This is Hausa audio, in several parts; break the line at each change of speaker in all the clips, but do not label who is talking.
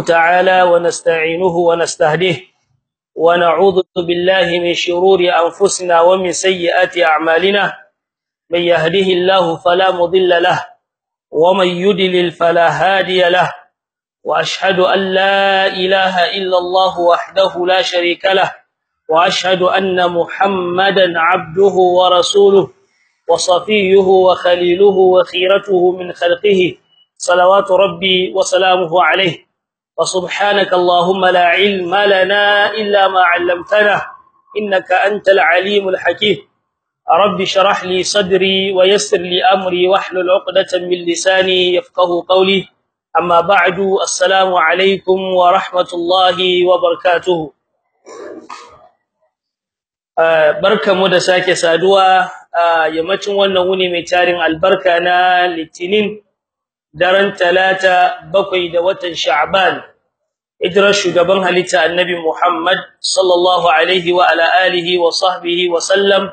تعالى ونستعينه ونستهديه ونعوذ بالله من شرور أنفسنا ومن سيئات أعمالنا. من يهده الله فلا مضل له ومن يدلل فلا هادي له. وأشهد أن لا إله إلا الله وحده لا شريك له وأشهد أن محمدا عبده ورسوله وصفيه وخليله وخيرته من خلقه. صلوات ربي وسلامه عليه. وسبحانك اللهم لا علم لنا إلا ما علمتنا إنك أنت العليم الحكيم رب شرح لي صدري ويسر لي أمري واحلل عقدة من لساني يفقه قولي أما بعد السلام عليكم ورحمة الله وبركاته barkamu da sake saduwa a yammacin wannan wuni mai tarin albarka na litinin daren talata bakwai da watan sha'ban hijrar shugaban halitta annabi Muhammad sallallahu alaihi wa ala alihi wa sahbihi wa sallam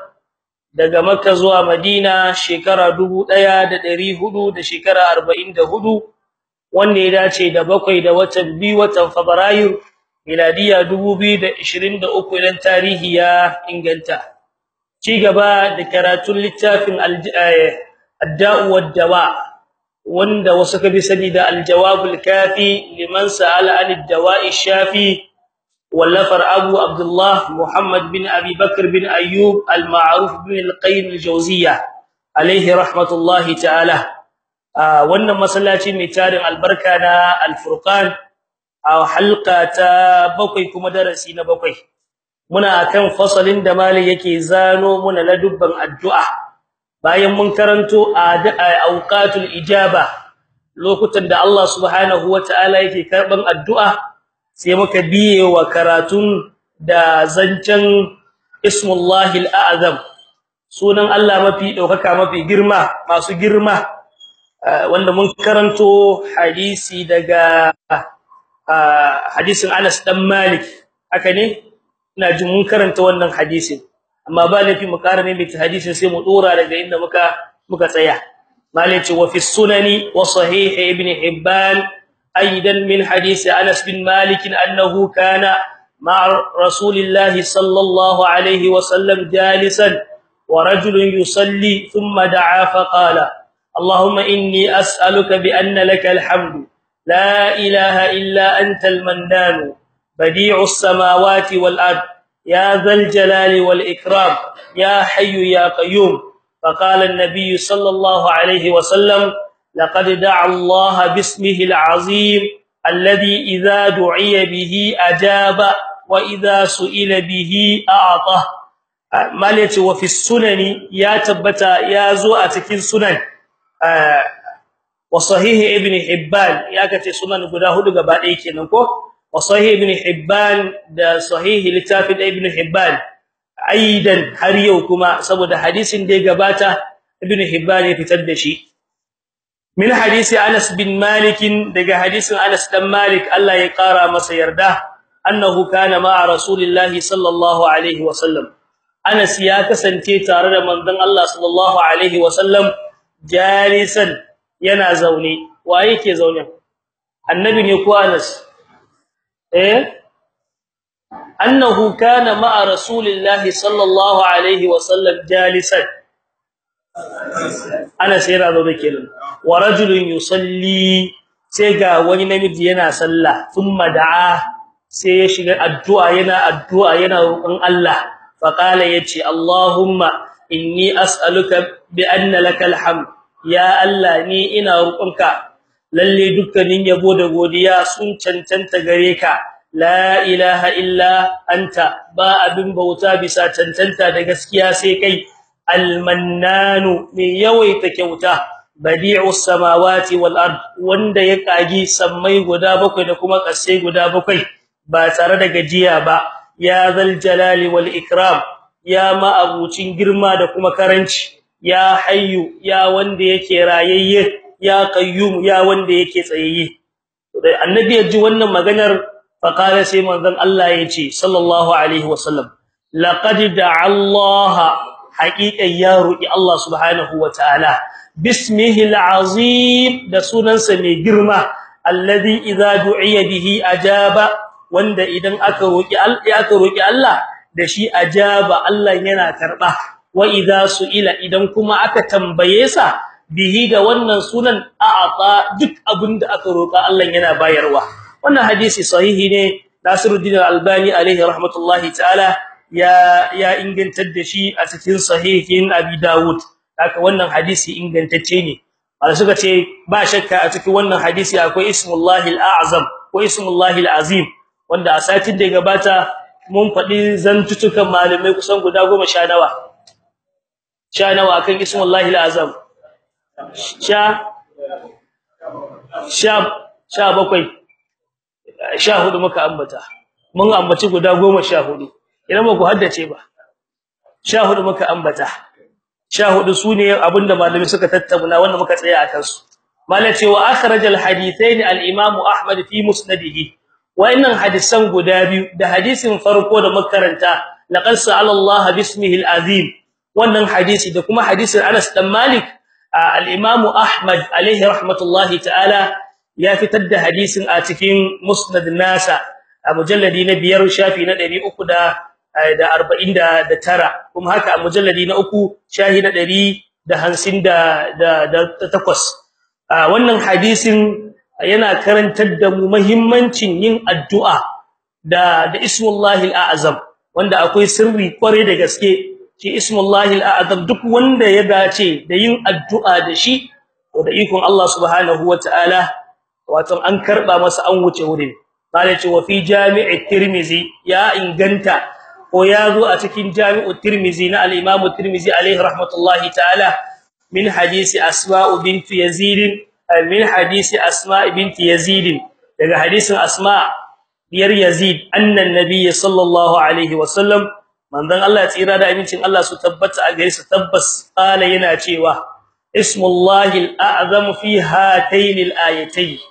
daga makka zuwa madina shekara 1400 da shekara 44 wanda ya dace da bakwai da watan biyu watan fabrairu miladiya 2023 idan tarihi ya inganta. Ci gaba da karatun littafin ad-da'u wad-dawa. Wanda wasu kabi sani da al-jawabul kafi liman sa'ala an-dawa'i shafi wallafar abu abdullah muhammad bin abi bakr bin ayyub al-ma'ruf bin al-qayyim al-jawziyya alayhi rahmatullahi ta'ala. Wannan masallaci mai tarin albarka na al-furqan a halqa ta bakwai kuma darasi na bakwai. Muna akan fasalin da mali yake zano muna ladubban addu'a. Bayan mun karanto a auqatul ijaba lokutan da Allah subhanahu wataala yake karɓan addu'a sai muka biye wa karatun da zancen ismullahi al'azam sunan Allah mafi ɗaukaka mafi girma masu girma wanda mun karanto hadisi daga hadisin Anas dan Malik. Haka ne? Ina jin mun karanta wannan hadisin. amma ba lafi mu ƙara mai bita hadisin sai mu dora daga inda muka muka tsaya. Malaci wa fi sunani wa sahih ibn hibban aidan min hadisi anas bin malik annahu kana ma'a rasulillah sallallahu alaihi wa sallam jalisan wa rajulun yusalli thumma da'a fa qala allahumma inni as'aluka bi anna laka alhamdu la ilaha illa anta almannan badi'us samawati wal ardh يا ذا الجلال والإكرام يا حي يا قيوم فقال النبي صلى الله عليه وسلم لقد دعا الله باسمه العظيم الذي إذا دعي به أجاب وإذا سئل به أعطى مالتي وفي السنن يا تبتا يا زو أتكين سنن وصحيح ابن حبان يا كتي سنن غدا hudu gaba ɗaya kenan wa sahih ibn hibban da sahih littafin ibn hibban. Aidan har yau kuma saboda hadisin da ya gabata ibn hibban ya fitar da shi. Min hadisi Anas bin Malik daga hadisin Anas dan Malik Allah ya kara masa yarda annahu kana ma'a rasulillahi sallallahu alaihi wasallam Anas ya kasance tare da manzon Allah sallallahu alaihi wasallam jalisan yana zaune. Waye ke zaune? Annabi ne ko Anas? Eh? Annahu kana ma'a rasulillahi sallallahu alaihi wasallam jalisan. Ana sai razo da kenan. Wa rajulun yusalli sai ga wani namiji yana sallah thumma da'a sai ya shiga addu'a yana addu'a yana roƙon Allah. Fa qala ya ce Allahumma inni as'aluka bi anna lakal hamd ya Allah ni ina roƙonka. Lalle dukkanin yabo da godiya sun cancanta gare ka. La ilaha illa anta. Ba abin bauta bisa cancanta da gaskiya sai kai. Almannanu mai yawaita kyauta. Badi'us samawati wal ard. Wanda ya kagi sammai guda bakwai da kuma kasai guda bakwai. Ba tare da gajiya ba. Ya zal jalali wal ikram. Ya ma abucin girma da kuma karanci. Ya hayyu ya wanda yake rayayye. Ya qayyum ya wanda yake tsayayye. Annabi ya ji wannan maganar faqala sai manzon Allah ya ce sallallahu alaihi wasallam laqad da'a Allah haqiqan ya roki Allah subhanahu wataala bismihi alazim da sunansa mai girma alladhi idza du'iya bihi ajaba wanda idan aka roki aka roki Allah da shi ajaba Allah yana karɓa wa idza su'ila idan kuma aka tambaye sa bihi da wannan sunan a'ata duk abin da aka roka Allah yana bayarwa wannan hadisi sahihi ne. Nasiruddin Al-Albani alaihi rahmatullahi ta'ala ya ya ingantar da shi a cikin sahihin Abi Dawud. Haka wannan hadisi ingantacce ne. Wanda suka ce ba shakka a cikin wannan hadisi akwai ismullahi al-a'zam ko ismullahi al-azim wanda a satin da gabata mun faɗi zantutukan malamai kusan guda 10 sha nawa. Sha nawa akan ismullahi al-azam? Sha sha sha bakwai. Sha huɗu muka ambata. Mun ambaci guda 14 idan ba ku haddace ba sha huɗu muka ambata. Sha huɗu su ne abin da malami suka tattauna wanda muka tsaya akan su malai ce wa akhraj hadithain al imam ahmad fi musnadihi. Wa innan hadisan guda biyu da hadisin farko da makaranta laqad sa'ala allah bismihi al azim wannan hadisi da kuma hadisin anas dan malik al imam ahmad alaihi rahmatullahi ta'ala ya fitar da hadisin a cikin musnad nasa a mujalladi na biyar shafi na 300 da arba'in da tara. Kuma haka a mujalladi na uku shahi na ɗari da hamsin da takwas. Wannan hadisin yana karantar da mu muhimmancin yin addu'a da da ismullahi al'azam wanda akwai sirri kware da gaske. Shi ismullahi al'azam duk wanda ya dace da yin addu'a da shi to da ikon Allah subhanahu wataala wato an karɓa masa an wuce wurin. Qala ce wa fi jami'i tirmizi ya inganta ko ya zo a cikin jami'u tirmizi na al-imam tirmizi alayhi rahmatullahi ta'ala min hadisi asma'u bint yazid min hadisi asma' bint yazid daga hadisin asma' biyar yazid annan nabiy sallallahu alaihi wasallam manzon Allah tsira da amincin Allah su tabbata a gare su tabbas qala yana cewa ismullahi al-a'zam fi hatayn al-ayatayn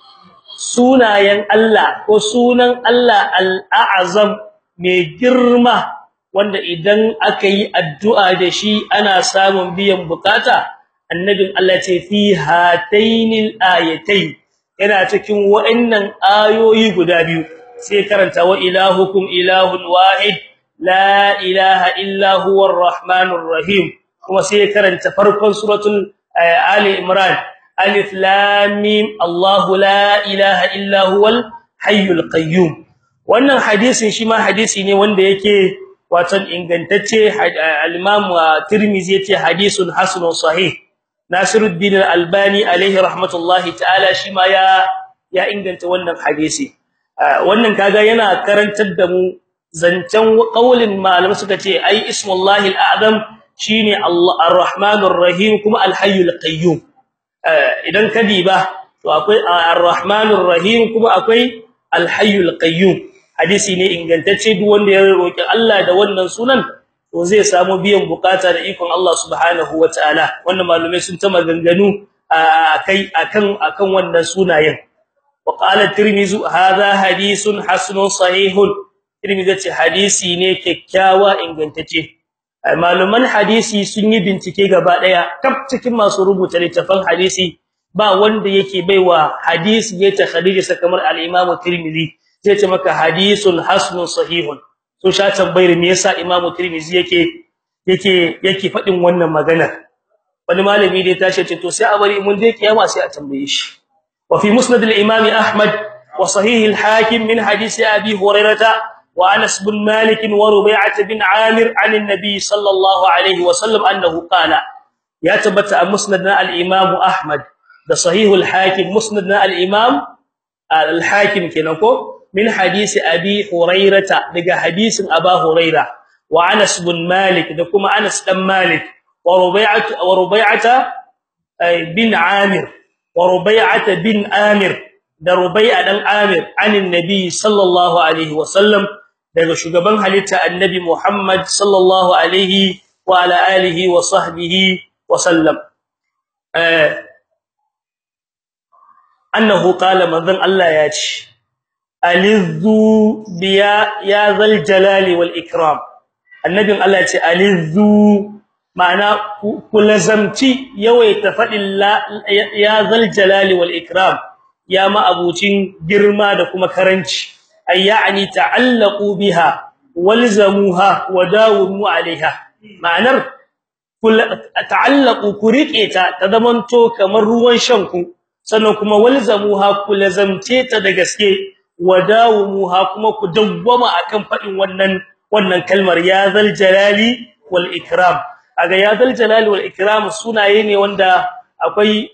sunayen Allah ko sunan Allah al-a'zam mai girma wanda idan aka yi addu'a da shi ana samun biyan buƙata annabin Allah ce fi hatainil ayatai yana cikin wa'annan ayoyi guda biyu. Sai karanta wa ilahukum ilahun wahid la ilaha illa huwar rahmanur rahim. Kuma sai karanta farkon suratul ali imran. Alif lam mim. Allah la ilaha illa huwal hayyul qayyum. Wannan hadisin shi ma hadisi ne wanda yake wato ingantacce. Al-imam tirmizi ya ce hadisun hasanun sahih. Nasiruddin al-albani alaihi rahmatullahi ta'ala shi ma ya ya inganta wannan hadisi. Wannan kaga yana karantar da mu zancen qaulin malamai suka ce ai ismullahi al-a'zam shine Allah ar-rahmanur rahim kuma al-hayyul qayyum. Idan ka diba to akwai ar-rahmanur rahim kuma akwai al-hayyul qayyum. Hadisi ne ingantacce duk wanda ya roki Allah da wannan sunan to zai samu biyan buƙata da ikon Allah subhanahu wataala wannan malumai sun ta maganganu akai akan akan wannan sunayen. Wa qala tirmizi hadha hadithun hasanun sahihun. Tirmizi ce hadisi ne kyakkyawa ingantacce. Maluman hadisi sun yi bincike gaba ɗaya kaf cikin masu rubuta littafin hadisi ba wanda yake baiwa hadisi ya takhrije kamar al-imam tirmizi zai ce maka hadisun hasanun sahihun. So sha tambayar me yasa Imam Tirmidhi yake yake yake faɗin wannan magana wani malami da ya ce to sai a bari mun dai kiyama sai a tambaye shi. Wa fi musnad al-imam Ahmad wa sahih al-hakim min hadisi Abi Hurairah an an-nabi sallallahu alaihi wa sallam annahu qala ya tabbata a musnad al-imam Ahmad da sahih al-hakim musnad al-imam al-hakim kenan ko min hadisi abi hurairata daga hadisin aba huraira wa anas bin malik da kuma anas dan malik wa rubai'at wa rubai'ata bin amir wa rubai'ata bin amir da rubai'a dan amir anin nabi sallallahu alaihi wa sallam daga shugaban halitta annabi muhammad sallallahu alaihi wa ala alihi wa sahbihi wa sallam. Annahu qala manzon Allah ya ce alizzu biya ya zal jalali wal ikram. Annabin Allah ce alizzu ma'ana kulazamti yawaita faɗin ya zal jalali wal ikram ya ma'abucin girma da kuma karanci. Ay ya'ni ta'allaqu biha walzamuha wadawimu 'alayha ma'anar ta'allaqu ku riƙe ta ta zamanto kamar ruwan shanku sannan kuma walzamuha ku ta da gaske wadawumuha kuma ku dawwama akan faɗin wannan wannan kalmar ya zal jalali wal ikram aga ya zal jalali wal ikram sunaye ne wanda akwai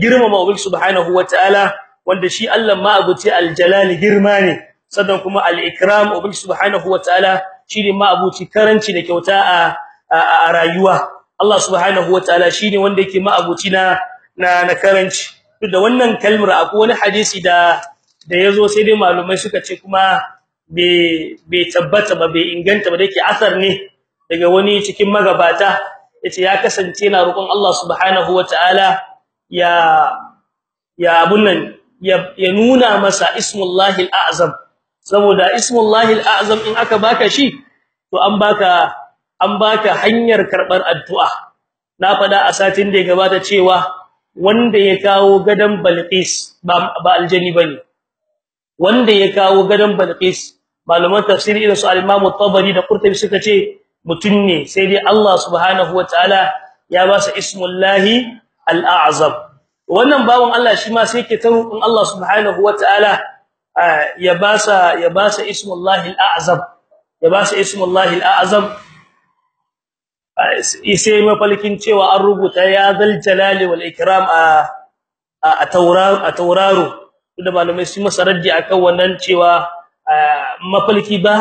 girmama ubangi subhanahu wataala wanda shi Allah ma abuci al girma ne sannan kuma al ikram ubangi subhanahu wataala shine ma abuci karanci da kyauta a rayuwa. Allah subhanahu wataala shine wanda yake ma abuci na na karanci. Da wannan kalmar akwai wani hadisi da da ya zo sai dai malumai suka ce kuma bai bai tabbata ba bai inganta ba dake asar ne daga wani cikin magabata. Yace ya kasance na roƙon Allah subhanahu wataala ya ya abunnan ya, nuna masa ismullahi alazam. Saboda ismullahi alazam in aka baka shi to an baka an baka hanyar karɓar addu'a. Na fada a satin da ya gabata cewa wanda ya kawo gadan Balqis ba aljani ba ne wanda ya kawo gadan Balqis malaman tafsiri irin su al-Imam tabari da Qurtubi suka ce mutun ne sai dai Allah subhanahu wataala ya ba sa ismullahi al-a'zam. Wannan bawon Allah shi ma sai yake tarukun Allah subhanahu wataala ya ba sa ya ba sa ismullahi al-a'zam ya ba sa ismullahi al-a'zam sai mafalkin cewa an rubuta ya zal jalali wal ikram a a tauraro a da malamai su masa raddi akan wannan cewa mafalki ba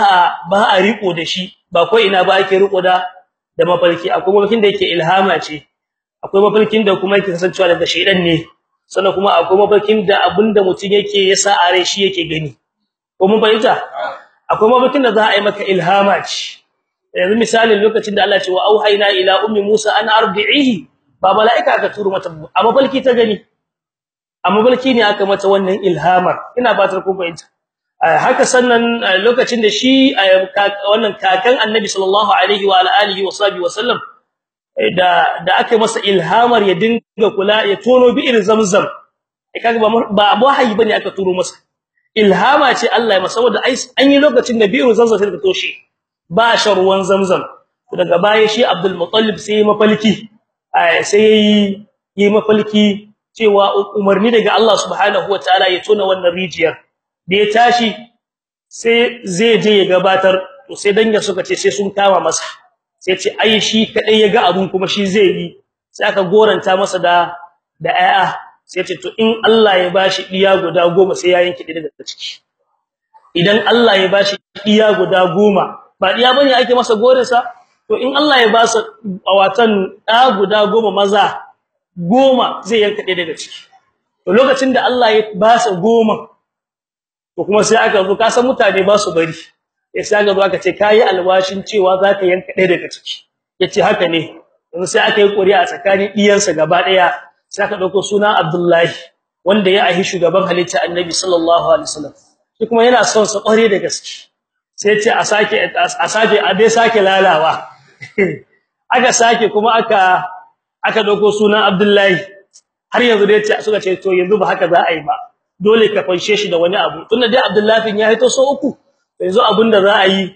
ba a riko da shi ba ko ina ba ake riko da da mafalki akwai mafalkin da yake ilhama ce akwai mafalkin da kuma yake kasancewa daga shaydan ne sannan kuma akwai mafalkin da abin da mutum yake yasa a rai shi yake gani. Ko mun bayyana akwai mafalkin da za a yi maka ilhama ce. Yanzu misalin lokacin da Allah ce wa auhayna ila ummi Musa an arbi'ihi ba malaika aka turo mata amma balki ta gani. Amma balki ne aka mata wannan ilhamar. Ina batar ku fahimta. Haka sannan lokacin da shi wannan kakan Annabi sallallahu alaihi wa alihi wa sahbihi wasallam da da aka masa ilhamar ya dinga kula ya tono bi irin zamzam kaga ba ba wahayi ba ne aka turo masa. Ilhama ce Allah ya masa saboda an yi lokacin da bi'ir zamzam sai ka toshe ba ruwan zamzam. Daga baya shi Abdul Muttalib sai mafalki. Sai yi mafalki cewa umarni daga Allah subhanahu wataala ya tona wannan rijiyar. Da ya tashi sai zai je ya gabatar. To sai danga suka ce sai sun kama masa. Sai ce ai shi kadai ya ga abun kuma shi zai yi. Sai aka goranta masa da da ayya sai ce to in Allah ya bashi diya guda goma sai ya yanke daga ciki. Idan Allah ya bashi diya guda goma ba diya ba ne ake masa gorinsa to in Allah ya ba su awatan da guda goma maza goma zai yanka daga ciki. To lokacin da Allah ya ba su goma to kuma sai aka zo ka san mutane ba su bari. Sai aka zo aka ce kai alwashin cewa zaka yanka ɗaya daga ciki. Yace haka ne. Yanzu sai aka yi ƙuri'a tsakanin diyansa gaba ɗaya sai aka ɗauko suna Abdullahi wanda ya ahi shugaban halitta Annabi sallallahu alaihi wasallam. Shi kuma yana son sa ƙware da gaske. Sai ce a sake a sake a dai sake lalawa. Aka sake kuma aka aka ɗauko sunan Abdullahi. Har yanzu dai ce suka ce to yanzu ba haka za a yi ba. Dole ka fanshe shi da wani abu. Tunda dai Abdullahi ya hito so uku. Yanzu abin da za a yi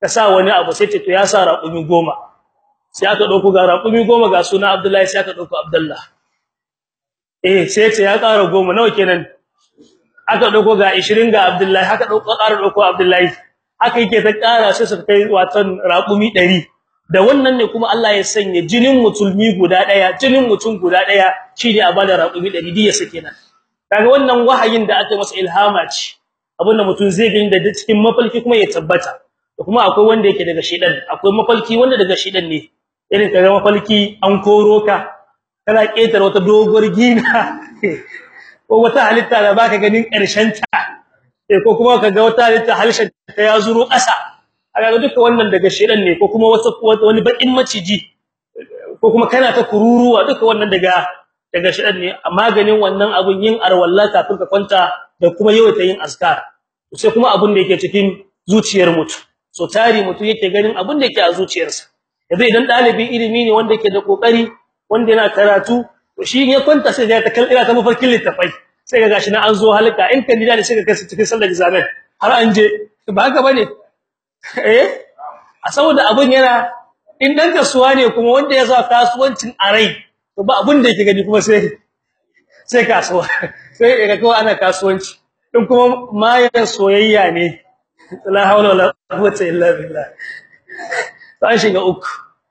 ka sa wani abu sai ce to ya sa raƙumi goma. Sai aka ɗauko ga raƙumi goma ga sunan Abdullahi sai aka ɗauko Abdullah. Eh sai ce ya ƙara goma nawa kenan? Aka ɗauko ga 20 ga Abdullahi haka ɗauko ƙara ɗauko Abdullahi. Haka yake ta ƙara sai su kai watan raƙumi 100 da wannan ne kuma Allah ya sanya jinin musulmi guda ɗaya jinin mutum guda ɗaya shine a ba da raƙumi 100 diya sake nan. Kaga wannan wahayin da aka masa ilhama ce. Abin da mutum zai gani da cikin mafalki kuma ya tabbata. Da kuma akwai wanda yake daga shedan akwai mafalki wanda daga shedan ne. Irin kaga mafalki an koro ka kana ketar wata doguwar gina ko wata halitta da baka ganin ƙarshen ta ko kuma kaga wata halitta halshen ta ya zuro ƙasa. Aga duka wannan daga shedan ne ko kuma wata wani bakin maciji ko kuma kana ta kururuwa duka wannan daga daga shedan ne. Maganin wannan abun yin arwalla kafin ka kwanta da kuma yawaita yin azkar. Sai kuma abun da yake cikin zuciyar mutum. So tari mutum yake ganin abun da yake a zuciyarsa. Yanzu idan dalibi ilimi ne wanda yake da ƙoƙari wanda yana karatu to shi ya kwanta sai ya ta kallira ta mafarkin littafai sai ga gashi na an zo halka in kandida ne sai ka kai cikin sallar examen. Har an je. Ba haka ba ne eh? A saboda abun yana in dan kasuwa ne kuma wanda ya sa kasuwancin a rai to ba abun da yake gani kuma sai sai kasuwa. Sai ga kawai ana kasuwanci. In kuma mayan soyayya ne la hawla wala quwwata illa billah. An shiga uku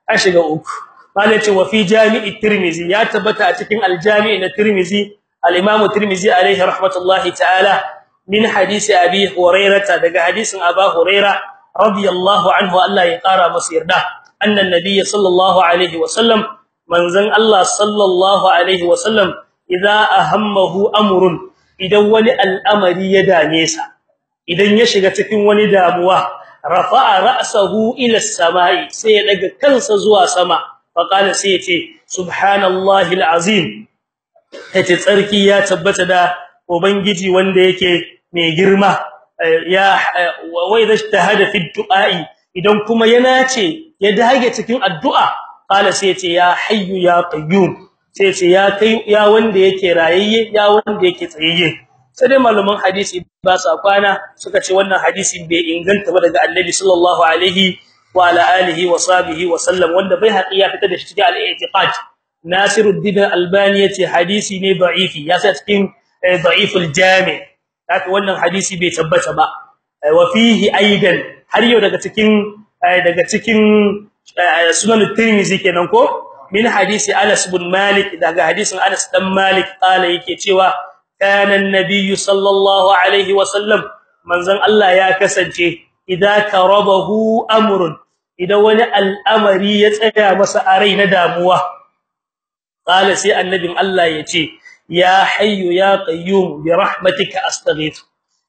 an shiga uku. Malai wa fi jami'i tirmizi ya tabbata a cikin aljami' na tirmizi al-imam tirmizi alaihi rahmatullahi ta'ala min hadisi abi hurairah daga hadisin aba hurairah radiyallahu anhu Allah ya kara masa yarda. Annan nabiyyi sallallahu alaihi wasallam manzon Allah sallallahu alaihi wasallam idza ahammahu amrun idan wani al'amari ya dame sa idan ya shiga cikin wani damuwa rafa'a ra'sahu ila as-sama'i sai ya daga kansa zuwa sama fa qala sai ya ce subhanallahi al-azim tsarki ya tabbata da ubangiji wanda yake mai girma ya wai da shahada fi du'a'i idan kuma yana ce ya dage cikin addu'a qala sai ya ce ya hayyu ya qayyum sai ce ya kai ya wanda yake rayayye ya wanda yake tsayayye. Sai dai malaman hadisi ba sa kwana suka ce wannan hadisi bai inganta ba daga annabi sallallahu alaihi wa ala alihi wa sahbihi wa sallam wanda bai haƙi ya fita da shi cikin al-i'tiqad. Nasiruddin Albani ya ce hadisi ne da'ifi ya sa cikin da'iful jami' haka wannan hadisi bai tabbata ba. Wa fihi aidan har yau daga cikin daga cikin sunan Tirmidhi kenan ko? Min hadisi Anas bin Malik daga hadisin Anas dan Malik kala yake cewa kana an-nabiy sallallahu alaihi wasallam manzon Allah ya kasance idza karabahu amrun idan wani al'amari ya tsaya masa a rai na damuwa kala sai annabin Allah ya ce ya hayyu ya qayyum bi rahmatika astaghith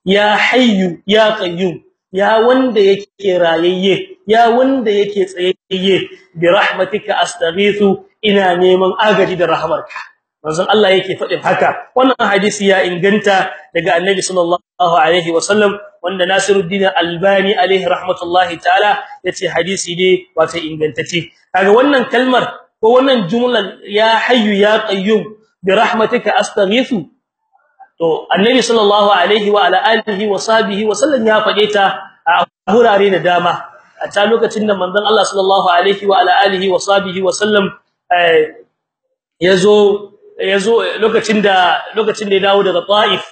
ya hayyu ya qayyum ya wanda yake rayayye ya wanda yake tsayayye bi rahmatika astaghithu ina neman agaji da rahmarka manzon Allah yake faɗin haka. Wannan hadisi ya inganta daga annabi sallallahu alaihi wasallam wanda Nasiruddin Albani alaihi rahmatullahi ta'ala ya ce hadisi ne wato ingantacce. Kaga wannan kalmar ko wannan jumlar ya hayyu ya qayyum bi rahmatika astaghithu to annabi sallallahu alaihi wa ala alihi wa sahbihi wa sallam ya fade ta a hurare da dama. A ta lokacin da manzon Allah sallallahu alaihi wa ala alihi wa sahbihi wa sallam ya zo ya zo lokacin da lokacin da ya dawo daga Taif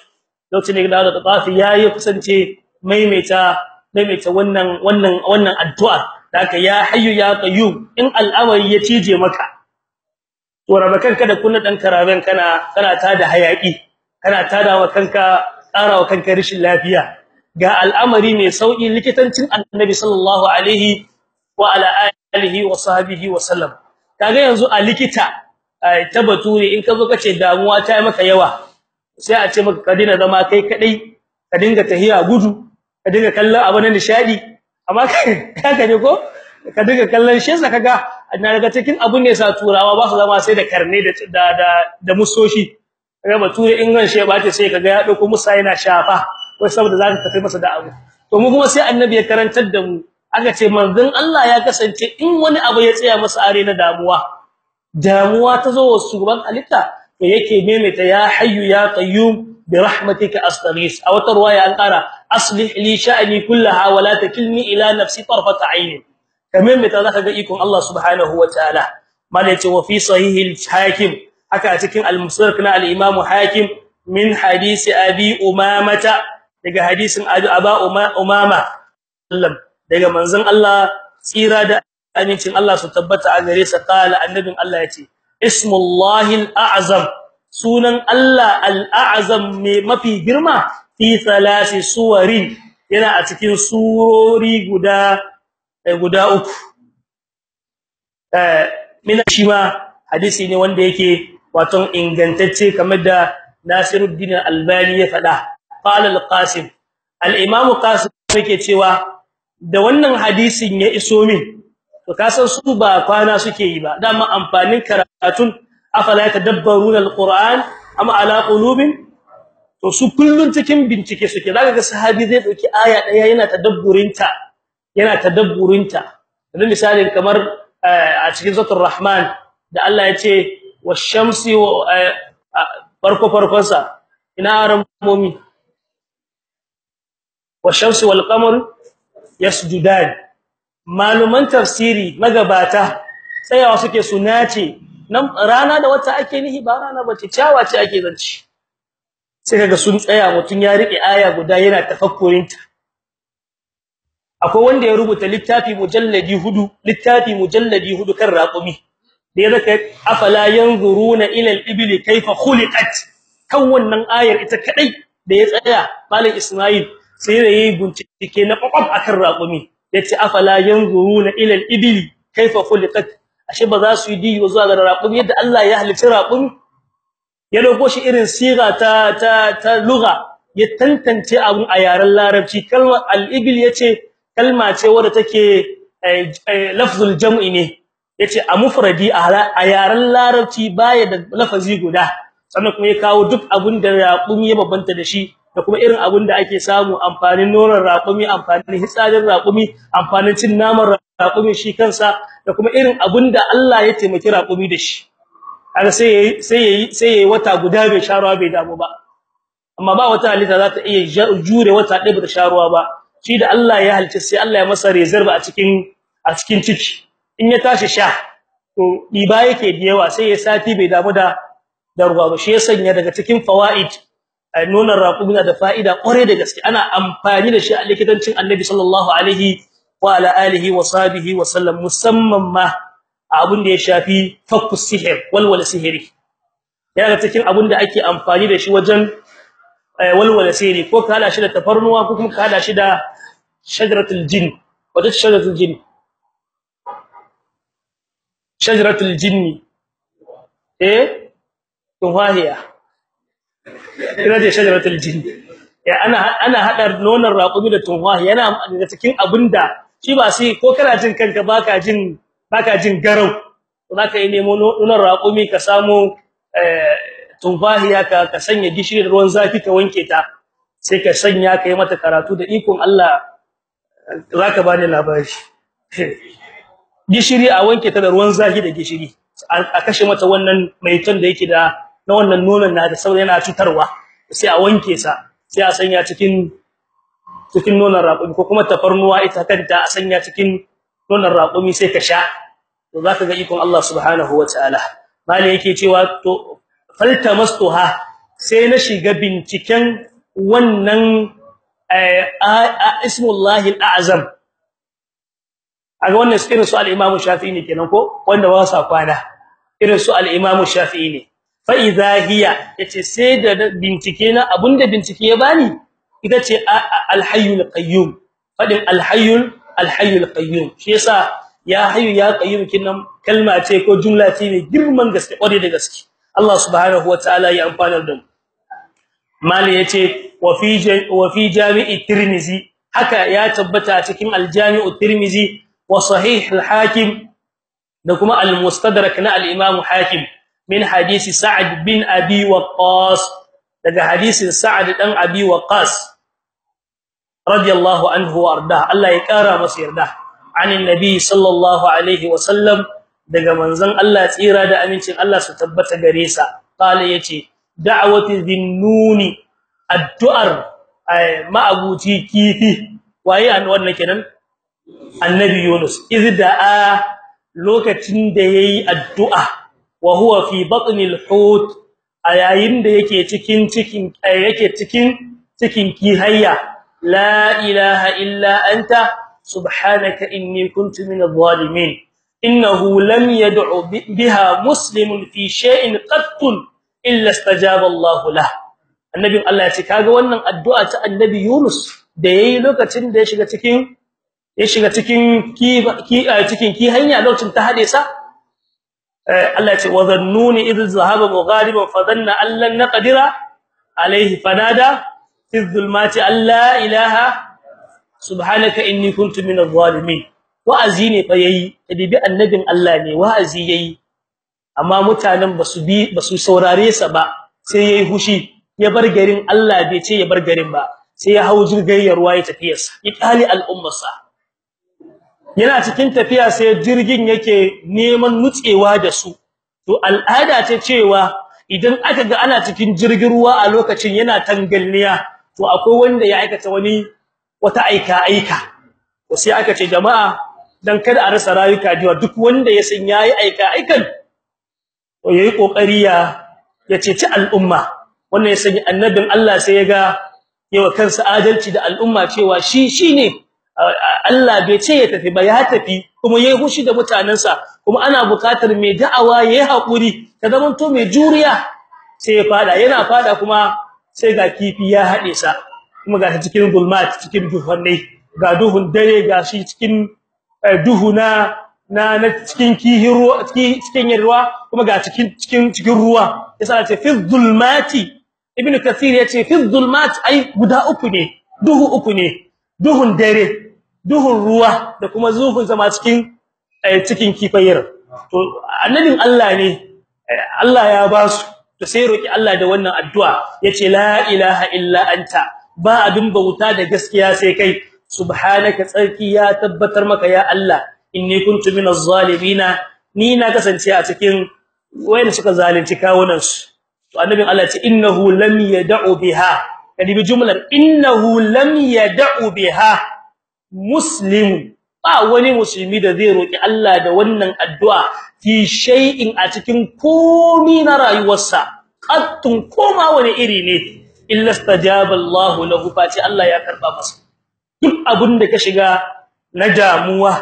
lokacin da ya dawo daga Taif yayi kusance maimaita maimaita wannan wannan wannan addu'a haka ya hayyu ya qayyum in al'amari ya cije maka. To raba kanka da kunna dan karaben kana kana tada hayaki kana tada wa kanka ƙara wa kanka rishin lafiya. Ga al'amari mai sauƙi likitancin annabi sallallahu alaihi wa ala alihi wa sahbihi wa sallam. Kaga yanzu a likita ta bature in ka zo kace damuwa ta maka yawa sai a ce maka ka dina zama kai kadai ka dinga tahiya gudu ka dinga kallon abu na nishadi amma kaga ne ko? Ka dinga kallon shi sa kaga na daga cikin abun ne sa turawa ba su zama sai da karne da da da musoshi. Kaga bature in ran shi ba ta sai kaga ya ɗauko musa yana shafa wai saboda zaka tafi masa da abu. To mu kuma sai annabi ya karantar da mu aka ce manzon Allah ya kasance in wani abu ya tsaya masa are na damuwa damuwa ta zo wa shugaban halitta to yake maimaita ya hayyu ya qayyum bi rahmatika astaghis. Aw tarwaya an qara aslih li sha'ni kullaha wa la takilni ila nafsi tarfat ayn kamar maimaita zaka ga ikon Allah subhanahu wa ta'ala. Malace wa fi sahih al-hakim haka a cikin al-musnad na al-imam hakim min hadisi abi umamata daga hadisin aba umama sallam daga manzon Allah tsira da amincin Allah su tabbata a gare sa kala annabin Allah ya ce ismullahi al'azam sunan Allah al'azam me mafi girma fi thalasi suwari yana a cikin surori guda guda uku. Eh min shi ma hadisi ne wanda yake wato ingantacce kamar da Nasiruddin Albani ya faɗa. Qala al-Qasim al-Imam Qasim yake cewa da wannan hadisin ya iso min to kasan su ba kwana suke yi ba. Dama amfanin karatun afala tadabbaruna alquran amma ala qulubin? To su kullun cikin bincike suke. Zaka ga sahabi zai ɗauki aya ɗaya yana tadabburinta yana tadabburinta. Dan misalin kamar a cikin suratul rahman da Allah ya ce washamsi wa eh, farko farkon sa ina rammomi washamsi wal qamar yasjudan. Maluman tafsiri magabata tsayawa suke sunace nan rana da wata ake nihi ba rana bace cewa ce ake zanci sai kaga sun tsaya mutun ya riƙe aya guda yana tafakkurinta. Akwai wanda ya rubuta littafi mujalladi huɗu littafi mujalladi huɗu kan raqumi da ya zaka afala yanzuruna ila al-ibli kayfa khuliqat? Kan wannan ayar ita kadai da ya tsaya malam Isma'il sai da yayi bincike na kwakwaf akan raqumi ya ce afala yanzuruna ila al-ibli kayfa khuliqat? Ashe ba za su yi diyo zuwa ga raqumi yadda Allah ya halicci raqumi ya ɗauko shi irin siga ta ta ta lugha ya tantance abun a yaren larabci. Kalmar al-ibl ya ce kalma ce wadda take lafzul jam'i ne. Ya ce a mufradi a yaren larabci baya da lafazi guda sannan kuma ya kawo duk abun da raqumi ya babanta da shi da kuma irin abun da ake samu amfanin nonon raqumi amfanin hitsarin raqumi amfanin cin naman raqumi shi kansa da kuma irin abun da Allah ya taimaki raqumi da shi. Kaga sai sai sai wata guda bai sharuwa bai damu ba. Amma ba wata halitta za ta iya jure wata ɗaya ba sharuwa ba. Shi da Allah ya halice sai Allah ya masa reserve a cikin a cikin ciki. In ya tashi sha to diba yake da yawa sai ya sati bai damu da da ruwa ba. Shi ya sanya daga cikin fawaid nonon raqumi da fa'ida kware da gaske. Ana amfani da shi a likitancin Annabi sallallahu alaihi wa ala alihi wa sahbihi wa sallam musamman ma abun da ya shafi fakkus sihir walwala sihiri. Yana cikin abun da ake amfani da shi wajen walwala sihiri. Ko ka shi da tafarnuwa ko kuma ka hada shi da shajaratul jin. Wato shajaratul jin. Shajaratul jinni eh tuwahiya ina da shajaratul jin ya ana ana hada nonon raqumi da tuwahiya yana daga cikin abin da shi ba sai ko kana jin kanka baka jin baka jin garau zaka yi nemo nonon raqumi ka samu tuwahiya ka ka sanya gishiri da ruwan zafi ka wanke ta sai ka sanya kai mata karatu da ikon Allah zaka bani labari gishiri a wanke ta da ruwan zafi da gishiri. A kashe mata wannan maitan da yake da na wannan nonon na da saboda yana cutarwa. Sai a wanke sa sai a sanya cikin cikin nonon raƙumi ko kuma tafarnuwa ita kanta a sanya cikin nonon raƙumi sai ka sha. To zaka ga ikon Allah subhanahu wataala mali yake cewa to faltamastuha sai na shiga binciken wannan ismullahi al'azam. Aga wannan irin su al-Imam Shafi'i ne kenan ko? Wanda ba sa kwana. Irin su al-Imam Shafi'i ne. Fa idha hiya ya ce sai da bincike na abunda bincike ya bani ita ce al-hayyul qayyum. Fadin al-hayyul al-hayyul qayyum. Shi yasa ya hayyu ya qayyum kinan kalma ce ko jumla ce mai girman gaske kware da gaske. Allah subhanahu wataala ya amfana da mu. Mali ya ce wa fi wa fi jami'i tirmizi. Haka ya tabbata cikin al-jami'u tirmizi wa sahih al-hakim da kuma al-mustadrak na al-imam hakim min hadisi sa'd bin abi waqqas daga hadisin sa'd dan abi waqqas radiyallahu anhu warda Allah ya kara masa yarda. Anin nabi sallallahu alaihi wa sallam daga manzon Allah tsira da amincin Allah su tabbata gare sa. Qala ya ce da'wati dhinnuni addu'ar ma'abuci kifi. Waye an wannan kenan? Annabi Yunus izda'a lokacin da yayi addu'a wa huwa fi batnil hut ayayin da yake cikin cikin yake cikin cikin kihayya la ilaha illa anta subhanaka inni kuntu minadh zalimin innahu lam yad'u biha muslimun fi shay'in qattun illa istajaba Allah lahu annabi Allah ya ce kaga wannan addu'a ta annabi Yunus da yayi lokacin da ya shiga cikin ya shiga cikin ki cikin ki hanya lokacin ta hade sa Allah ya ce wa zannuni idh zahaba mughadiban fa dhanna an lan naqdira alayhi fanada fi dhulmati alla ilaha subhanaka inni kuntu minadh zalimin wa'azi ne fa yayi kadibi annabin Allah ne wa'azi yayi. Amma mutanen ba su bi ba su saurare sa ba sai yayi hushi ya bar garin Allah bai ce ya bar garin ba sai ya hau jirgin ruwa ya tafiyarsa ya kali al'ummarsa. Yana cikin tafiya sai jirgin yake neman nutsewa da su. To al'ada ce cewa idan aka ga ana cikin jirgin ruwa a lokacin yana tangalniya to akwai wanda ya aikata wani wata aika aika to sai aka ce jama'a dan kada a rasa rayuka jiwa duk wanda ya san yayi aika aikan to yayi ƙoƙari ya ya ceci al'umma. Wannan ya sani annabin Allah sai ya ga yawa kansa adalci da al'umma cewa shi shine Allah bai ce ya tafi ba ya tafi kuma yayi hushi da mutanansa kuma ana buƙatar mai da'awa yayi haƙuri ka zaman to mai juriya sai ya fada yana fada kuma sai ga kifi ya hade sa kuma ga cikin gulmat cikin duhunne ga duhun dare ga shi cikin duhu na na cikin kihin ruwa cikin ruwa kuma ga cikin cikin cikin ruwa. Yasa ce fi zulmati ibnu kathir ya ce fi zulmat ai guda uku ne duhu uku ne duhun dare. Duhun ruwa da kuma zuhun zama cikin cikin kifayir to annabin Allah ne Allah ya ba su. To sai roki Allah da wannan addu'a. Yace la ilaha illa anta. Ba abin bauta da gaskiya sai kai. Subhanaka tsarki ya tabbatar maka ya Allah. Inni kuntu minaz zalimina. Ni na kasance a cikin wayanda suka zalunci kawunan su to annabin Allah ce innahu lam yad'u biha. Kadi bi jumlar innahu lam yad'u biha. Muslim. Ba wani musulmi da zai roki Allah da wannan addu'a fi shay'in a cikin komi na rayuwarsa. Qattun koma wani iri ne. Illa stajaba Allah lahu fati Allah ya karɓa masa. Duk abin da ka shiga na damuwa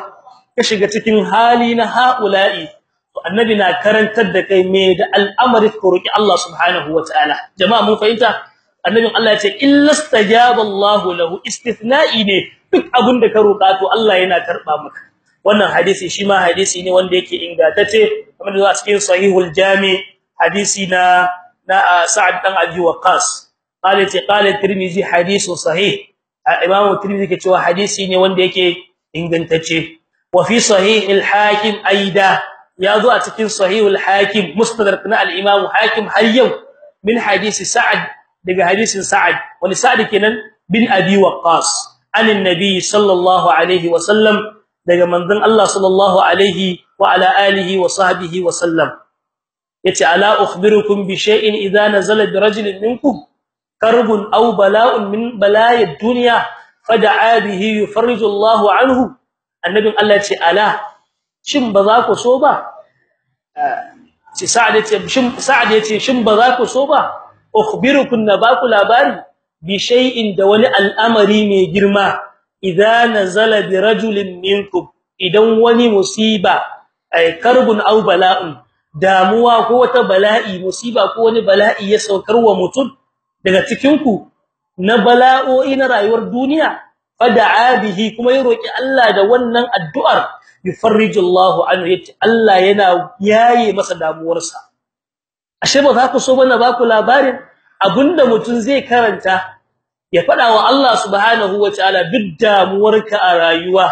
ka shiga cikin hali na haula'i to annabi na karantar da kai me da al'amari ka roki Allah subhanahu wataala jama'a mun fahimta? Annabin Allah ya ce illa stajaba Allah lahu istithna'i ne. duk abin da ka roƙa to Allah yana tarba maka. Wannan hadisi shi ma hadisi ne wanda yake ingantacce kamar da cikin sahihul jami hadisi na na Sa'ad dan Abi Waqqas. Qala ti qala Tirmidhi hadisu sahih. Imam Tirmidhi ke cewa hadisi ne wanda yake ingantacce. Wa fi sahih hakim aida ya zo a cikin sahihul hakim mustadrak na al-Imam Hakim har yau min hadisi Sa'ad daga hadisin Sa'ad. Wani Sa'ad kenan? Bin Abi Waqqas. An annabi sallallahu alaihi wa sallam daga manzon Allah sallallahu alaihi wa ala alihi wa sahbihi wa sallam. Yace ala ukhbirukum bi shay'in idha nazala bi rajulin minkum? Karbun aw bala'un min bala'id dunya fada'a bihi yufarriju Allahu anhu? Annabin Allah ce ala shin ba za ku so ba? Ci sa'ad ce shin sa'ad ya ce shin ba za ku so ba? Ukhbirukum nabaku labari. Bi shay'in da wani al'amari mai girma idza nazala bi rajulin minkum idan wani musiba ay karbun aw bala'un damuwa ko wata bala'i musiba ko wani bala'i ya saukar wa mutum daga cikin ku na bala'o'i na rayuwar duniya fada'a bihi kuma ya roki Allah da wannan addu'ar yufarrijullahu anhu ya ce Allah yana yaye masa damuwarsa. Ashe ba za ku so bana ba ku labarin abin da mutum zai karanta ya fada wa Allah subhanahu wataala duk damuwarka a rayuwa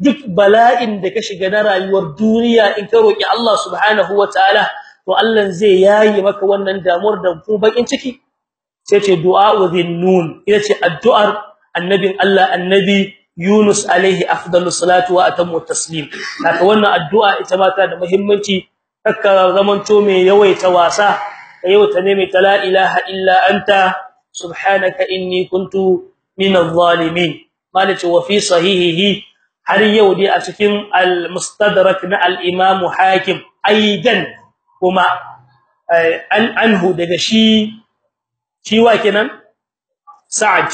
duk bala'in da ka shiga na rayuwar duniya in ka roki Allah subhanahu wataala to Allah zai yaye maka wannan damuwar da ku bakin ciki. Sai ce du'a'u dhinnun. Ita ce addu'ar annabin Allah annabi Yunus alaihi afdalus salatu wa atammu taslim. Haka wannan addu'a ita ma ta da muhimmanci kakka zamanto mai yawaita wasa yawaita ne mai la ilaha illa anta subhanaka inni kuntu minadh zalimin malaci wa fi sahihihi har yau dai a cikin al-mustadrak na al-imam hakim aidan kuma an anhu daga shi shi wa kenan? Sa'ad.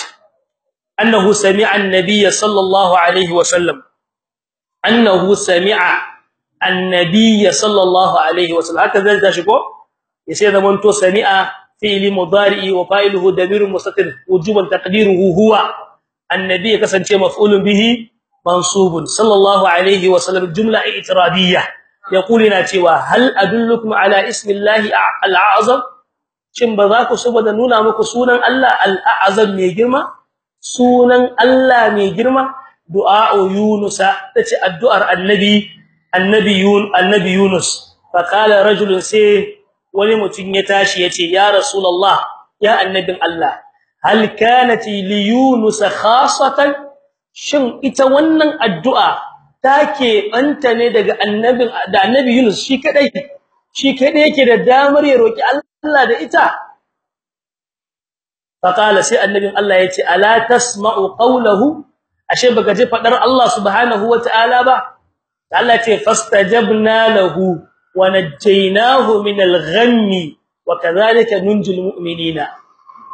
Annahu sami'a an-nabiy sallallahu alaihi wa sallam. Annahu sami'a an-nabiy sallallahu alaihi wa sallam. Haka zai tashi ko? Yace da manto sami'a fi'li mudari'i wa fa'iluhu damirun mustatir wujuban taqdiruhu huwa an-nabiy kasance maf'ulun bihi mansubun sallallahu alaihi wa sallam jumla i'tiradiyya yaquluna cewa hal adullukum ala ismillahi al-a'zam? Shin ba za ku saboda nuna muku sunan Allah al-a'zam mai girma? Sunan Allah mai girma? Du'a Yunus tace addu'ar annabi annabi annabi Yunus. Fa qala rajulun sai wani mutum ya tashi ya ce ya rasulullah ya annabin Allah hal kanat li Yunus khassatan shin ita wannan addu'a take banta ne daga annabin da annabi Yunus shi kadai shi kadai yake da damar ya roki Allah da ita? Faqala sai annabin Allah ya ce ala tasma'u qawlahu? Ashe baka ji fadar Allah subhanahu wataala ba? Allah ce fastajabna lahu. Wa min al-ghammi wa kadhalika nunjil mu'minina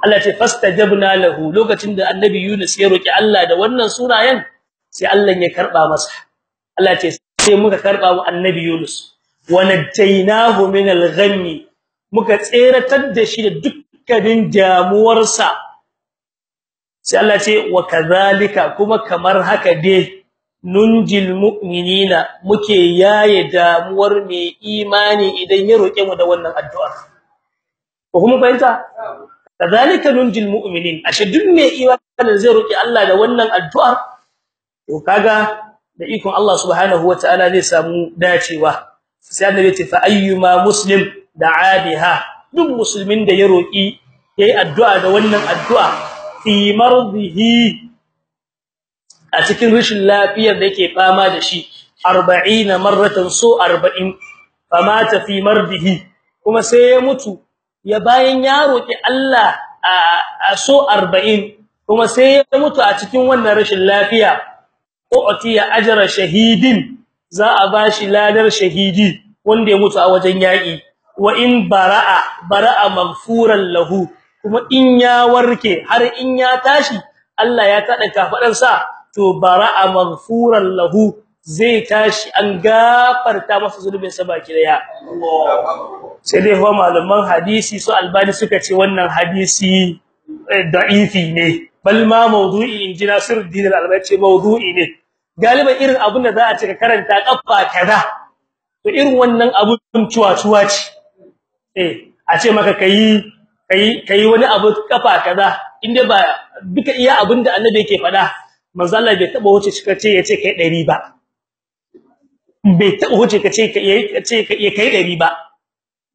Allah ce fastajabna lahu lokacin da annabi Yunus ya roki Allah da wannan sunayen sai Allah ya karɓa masa Allah ce sai muka karɓa mu annabi Yunus wa najjaynahu min al-ghammi muka tseratar da shi da dukkanin damuwarsa sai Allah ce wa kadhalika kuma kamar haka dai nunjil mu'minina muke yaye damuwar mai imani idan ya roke mu da wannan addu'a. Ko kuma fahimta? Kadhalika nunjil mu'minin. Ashe duk mai imani zai roki Allah da wannan addu'ar to kaga da ikon Allah subhanahu wataala zai samu dacewa. Sai annabi ce fa ayyuma muslim da'a biha. Duk musulmin da ya roki yayi addu'a da wannan addu'a fi mardihi a cikin rashin lafiyar da yake fama da shi 40 marratan so 40 famata fi mardihi. Kuma sai ya mutu ya bayan ya roki Allah a so 40 kuma sai ya mutu a cikin wannan rashin lafiya. U'tiya ajra shahidin za a bashi ladar shahidi wanda ya mutu a wajen yaki wa in bara'a bara'a maghfuran lahu. Kuma in ya warke har in ya tashi Allah ya tada kafadan sa to bara'a maghfuran lahu zai tashi an gafarta masa zulubin sa baki ɗaya. Sai dai fa malaman hadisi su albani suka ce wannan hadisi da'ifi ne. Bal ma mawdu'i inji Nasiruddin al-Albani ce mawdu'i ne. Galiban irin abun da za a ce ka karanta kafa kaza to irin wannan abun cuwa-cuwa ce. Eh a ce maka kai kai kai wani abu kafa kaza inda ba duka iya abin da annabi yake fada manzo Allah bai taba wuce cika ce ya ce kai 100 ba. Bai taba wuce kai ce kai 100 ba.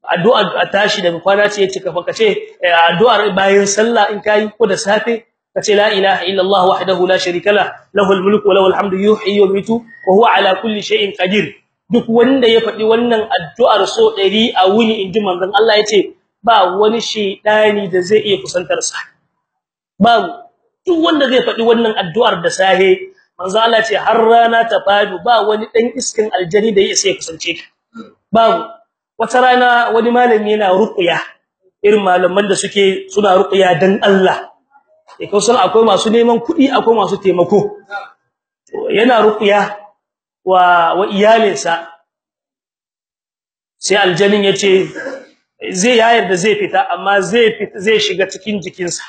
Addu'a tashi daga kwana ce ya ce kafa kace addu'ar bayan sallah in kai ko da safe kace la ilaha illa Allah wahdahu la sharika la lahul mulku wa lahul hamdu yuhyi wa yumiitu wa huwa ala kulli shay'in qadir. Duk wanda ya faɗi wannan addu'ar so 100 a wuni inji manzon Allah ya ce ba wani shedani da zai iya kusantar sa. Ba duk wanda zai faɗi wannan addu'ar da sahe manzo Allah ce har rana ta fadu ba wani dan iskin aljani da yake kusance ka. Wata rana wani malami yana ruqya irin malaman da suke suna ruqya dan Allah. Eh ko sun akwai masu neman kuɗi akwai masu taimako. Yana ruqya wa wa iyalinsa. Sai aljanin ya ce zai yayar da zai fita amma zai zai shiga cikin jikinsa.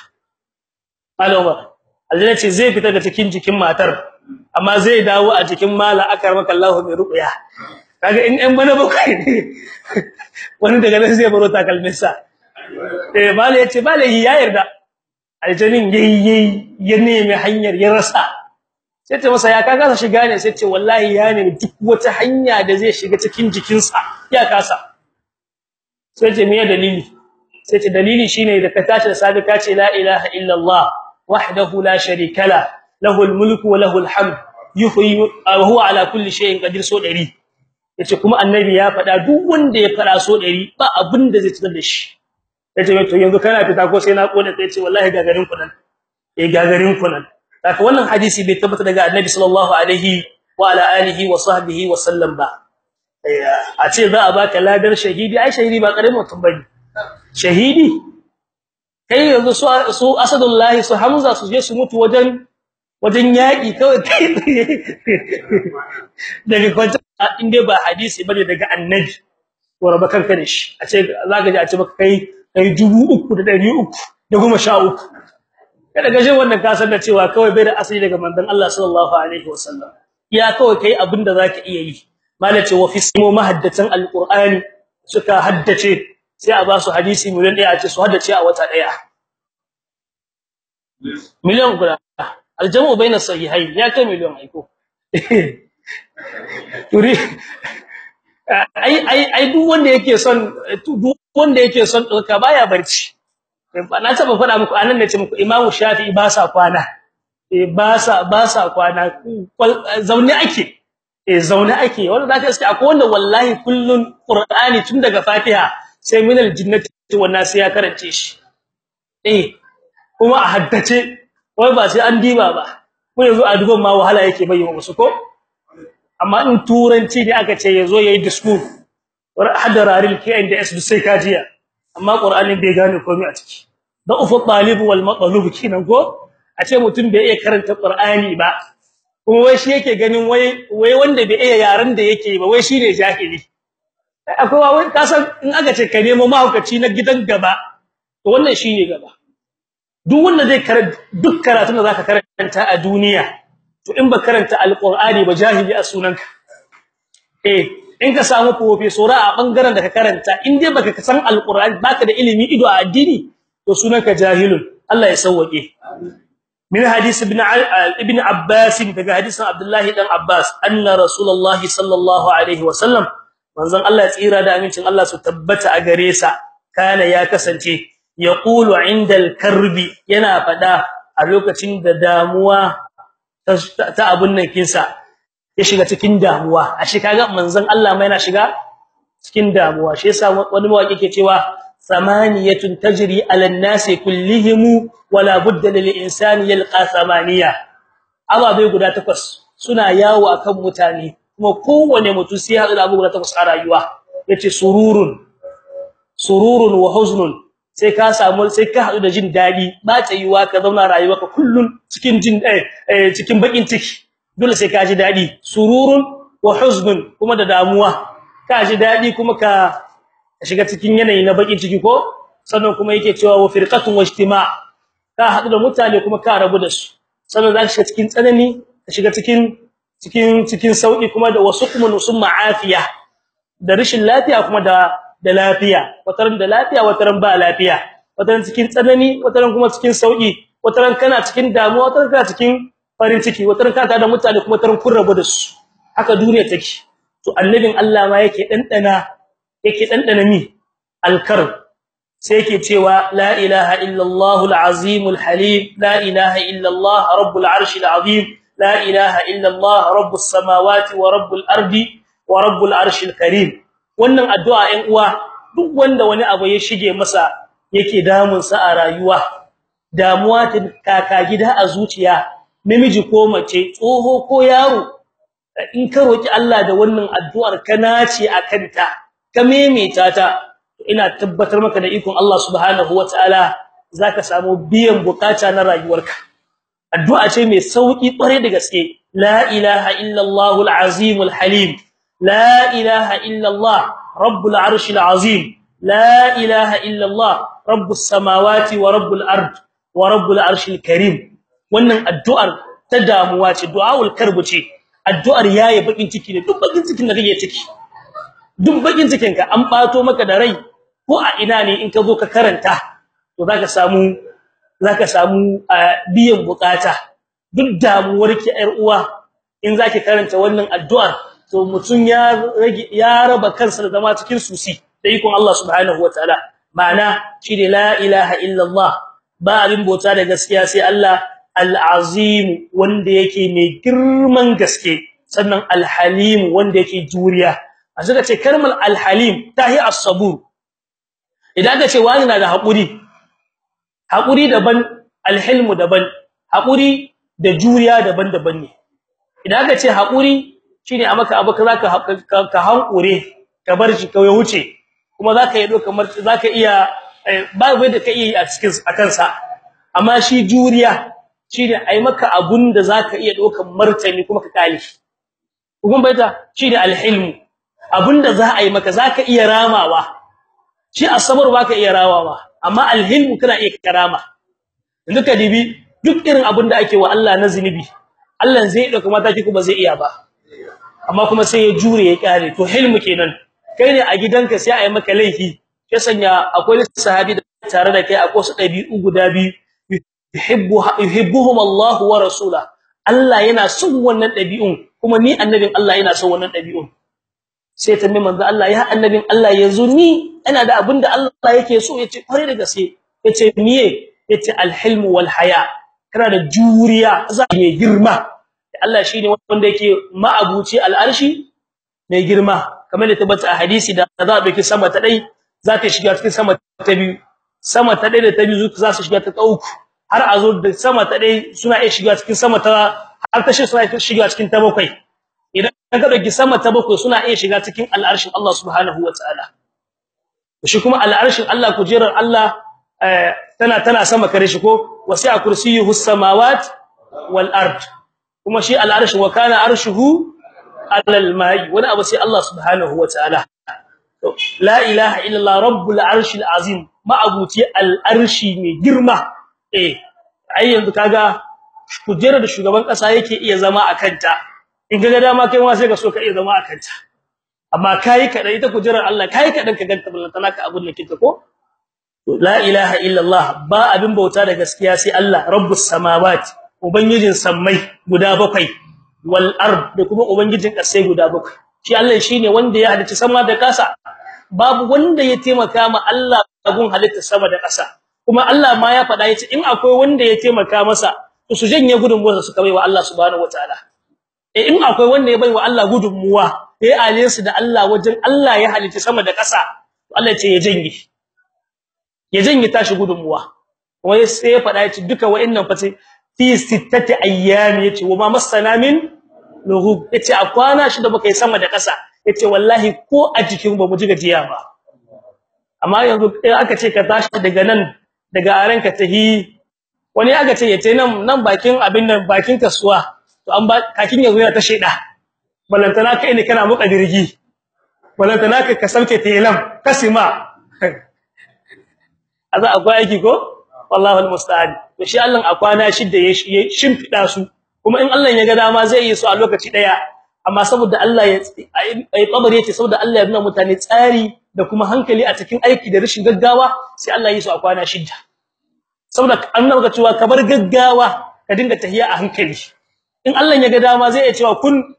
Alama aljanna ce zai fita daga cikin jikin matar amma zai dawo a jikin mala akarmaka Allahu mai ruqya kaga in ɗan bana bakwai wani daga nan zai baro takalminsa. Eh mala ya ce mala ya yarda. Aljanin yayi ya nemi hanyar ya rasa. Sai ta masa ya kaga sa shiga ne? Sai ce wallahi ya nemi duk wata hanya da zai shiga cikin jikinsa. Ya kasa. Sai ce me dalili? Sai ce dalili shine da ka tashi da sabi ka ce la ilaha illa La sharika la lahul mulku wa lahul hamd yuhyi wa huwa ala kulli shay'in qadir so 100 ya ce kuma annabi ya faɗa duk wanda ya fara so 100 ba abin da zai tsada da shi ya ce to yanzu kana fita ko sai na kona sai ce wallahi gagarin ku nan eh gagarin ku nan haka wannan hadisi bai tabbata daga annabi sallallahu alaihi wa ala alihi wa sahbihi wa sallam ba a ce za a baka ladar shahidi ai shahidi ba ƙaramin mutum ba ne shahidi kai yanzu su asadullahi su hamza su je su mutu wajen wajen yaki kawai daga kwanta inde ba hadisi ba ne daga annabi. Wa rabakan ka da shi. A ce zaka ji a ce maka kai kai 3300 da goma sha uku. Kada ga jin wannan ka san da cewa kawai bai da asali daga manzon Allah sallallahu alaihi wasallam. Ya kawai kai abin da zaka iya yi. Malace wa fi simo mahaddatan alqur'ani suka haddace. Sai a ba su hadisi miliyan ɗaya a ce su haddace a wata ɗaya. Miliyan guda. Aljamu baina sahihain ya kai miliyan aiko turi. Ai ai ai duk wanda yake son duk wanda yake son doka baya barci. Na taba faɗa muku a nan nace muku imamu shafi'i ba sa kwana. Eh ba sa ba sa kwana. Zaune ake. Eh zaune ake. Wanda zaka iske akwai wanda wallahi kullun qur'ani tun daga fatiha sai min aljinnati wannan sai ya karance shi. Eh kuma a haddace wai ba sai an diba ba. Ko yanzu a duban ma wahala yake bayyana musu ko? Amma in turanci ne aka ce ya zo yayi discourse war hadararil KNDS duk sai kajiya amma qur'anin bai gane komai a ciki. Da ufu talib wal matlub kinan ko? A ce mutum bai iya karanta qur'ani ba. Kuma wai shi yake ganin wai wai wanda bai iya yaran da yake ba wai shine jahili. Akwai wai kasan in aka ce ka nemo mahaukaci na gidan gaba to wannan shine gaba. Duk wanda zai karanta duk karatun da zaka karanta a duniya to in ba karanta alqur'ani ba jahili a sunanka. Eh in ka samu professor a ɓangaren da ka karanta in dai baka san alqur'ani baka da ilimi ido a addini to sunanka jahilun. Allah ya sauke min hadisi ibn ibn abbas daga hadisin abdullahi dan abbas anna rasulullahi sallallahu alaihi wasallam manzon Allah tsira da amincin Allah su tabbata a gare sa kana ya kasance yaqulu indal karɓi yana fada a lokacin da damuwa ta abun nan kinsa ya shiga cikin damuwa. A shi kaga manzon Allah mai yana shiga cikin damuwa. Shi yasa wani mawaki ke cewa samaniyatun tajri ala an-nasi kullihim wala budda lil insani yalqa samaniya ababe guda takwas suna yawo akan mutane. Kuma kowane mutum sai ya hadu abu guda takwas a rayuwa. Yace sururun sururun wa huznun. Sai ka samu sai ka hadu da jin daɗi ba ta yiwa ka zauna rayuwarka kullun cikin jin eh cikin bakin ciki. Dole sai ka ji daɗi sururun wa huznun kuma da damuwa. Ka ji daɗi kuma ka shiga cikin yanayi na bakin ciki ko? Sannan kuma yake cewa wa firqatun wa ijtima' ka hadu da mutane kuma ka rabu da su. Sannan za ka shiga cikin tsanani ka shiga cikin cikin cikin sauƙi kuma da wasu kuma nusumma afiya da rashin lafiya kuma da da lafiya. Wataran da lafiya wataran ba lafiya. Wataran cikin tsanani wataran kuma cikin sauƙi wataran kana cikin damuwa wataran kana cikin farin ciki. Wataran kana da mutane kuma wataran kun rabu da su. Haka duniya take. To annabin Allah ma yake dandana yake dandana mi? Alkar sai yake cewa la ilaha illa allahul azimul halim la ilaha illa allah rabbul arshil azim. Illa allah rabbus samawati wa rabbul ardi wa rabbul arshil karim. Wannan addu'a ɗan uwa duk wanda wani abu ya shige masa yake damun sa a rayuwa damuwa ta kaka gida a zuciya namiji ko mace tsoho ko yaro in ka roki Allah da wannan addu'ar kana ce akanta ka memeta ta ina tabbatar maka da ikon Allah subhanahu wataala zaka samu biyan buƙata na rayuwarka. addu'a ce mai sauƙi kware da gaske. La ilaha illa allahul azimul halim. La ilaha illa allah rabbul arshil azim. La ilaha illa allah rabbus samawati wa rabbul ard wa rabbul arshil karim. Wannan addu'ar ta damuwa ce du'aul karbu ce. Addu'ar yayi bakin ciki ne. Duk bakin cikin da kake ciki duk bakin cikin ka an bato maka da rai ko a ina ne in ka zo ka karanta to zaka samu zaka samu biyan buƙata. Duk damuwar ki yar uwa in zaki karanta wannan addu'ar to mutun ya ya raba kansa da zama cikin susi da ikon Allah subhanahu wataala ma'ana shi ne la ilaha illa Allah ba abin bota da gaskiya sai Allah al-azim wanda yake mai girman gaske sannan al-halim wanda yake juriya. A suka ce kalmar al-halim tahi as-sabur. Idan aka ce wani na da haƙuri haƙuri daban al-hilmu daban haƙuri da juriya daban-daban ne. Idan aka ce haƙuri shine a maka abu zaka ka hankure ka bar shi kawai wuce. Kuma zaka yi kamar zaka iya ba wai da ka iya a cikin akan sa amma shi juriya shine ai maka abun da zaka iya dokan martani kuma ka kale kun baita shine alhilm abunda za a yi maka zaka iya ramawa. Shi asabar baka iya ramawa. Amma alhilm kana iya karama. Duka dibi duk irin abunda ake wa Allah na zinubi Allah zai ɗauka mataki kuma zai iya ba. Amma kuma sai ya jure ya kare to hilmu kenan. Kai ne a gidanka sai a yi maka laifi. Ya sanya akwai sahabi da tare da kai akwai su dabi'u guda biyu. Yuhibbu yuhibbuhum Allah wa rasula. Allah yana son wannan dabi'un kuma ni annabin Allah yana son wannan dabi'un sai ta manzo Allah ya annabin Allah yanzu ni ina da abin da Allah yake so? Yace kware da gaske. Yace miye? Yace alhilmu wal haya kana da juriya za mai girma. Allah shine wanda yake ma'abuci al'arshi mai girma. Kamar da tabbata a hadisi da za a baki sama ta dai za ta shiga cikin sama ta biyu. Sama ta ɗaya da ta biyu za su shiga ta uku. Har a da sama ta ɗaya suna iya shiga cikin sama ta har ta shiga cikin ta bakwai. Idan ka ɗauki sama ta bakwai suna iya shiga cikin al'arshin Allah subhanahu wataala shi kuma al'arshin Allah kujerar Allah tana tana sama kare shi ko? Wasi'a kursiyuhu samawat wal ard. Kuma shi al'arshin wa kana arshuhu alal mai. Wani abu sai Allah subhanahu wataala la ilaha illa Allah rabbul arshil azim. Ma'abuti al'arshi mai girma. Eh ai yanzu kaga kujerar da shugaban kasa yake iya zama a kanta. In kaga dama kai ma sai ka so ka iya zama a kanta. Amma kai kada ita kujerar Allah kai kadan ka ganta ballantana ka abun da kike ko? La ilaha illa Allah ba abin bauta da gaskiya sai Allah rabbus samawati ubangijin sammai guda bakwai wal ard da kuma ubangijin kasai guda bakwai. Shi Allah shine wanda ya halicci sama da kasa babu wanda ya taimaka ma Allah gun halitta sama da kasa kuma Allah ma ya faɗa ya ce in akwai wanda ya taimaka masa su janye gudunmuwa su kai wa Allah subhanahu wataala eh in akwai wanda ya bai wa Allah gudunmuwa sai alinsu da Allah wajen Allah ya halicci sama da kasa Allah ce ya janye. Ya janye tashi gudunmuwa. Wai sai ya faɗa ya ce duka wa'annan fa fi sittati ayyam ya ce wa ma masana min lughub. Yace a kwana shi da baka yi sama da ƙasa. Yace wallahi ko a jikin ba mu ji gajiya ba. Amma yanzu aka ce ka tashi daga nan daga aranka tahi wani aka ce ya ce nan nan bakin abin nan bakin kasuwa. To an ba kakin yanzu yana ta sheda. Balantana kai ne kana muka dirgi balantana ka sauke telam kasima aza akwai aiki ko? Wallahi almusta'an. To shi Allah a kwana shidda ya shimfida su. Kuma in Allah ya ga dama zai yi su a lokaci ɗaya amma saboda Allah ya ai tabar ya ce saboda Allah ya nuna mutane tsari da kuma hankali a cikin aiki da rashin gaggawa sai Allah ya yi su a kwana shidda. Saboda annabi ga cewa kabar gaggawa ka dinga tahiya a hankali. In Allah ya ga dama zai iya cewa kun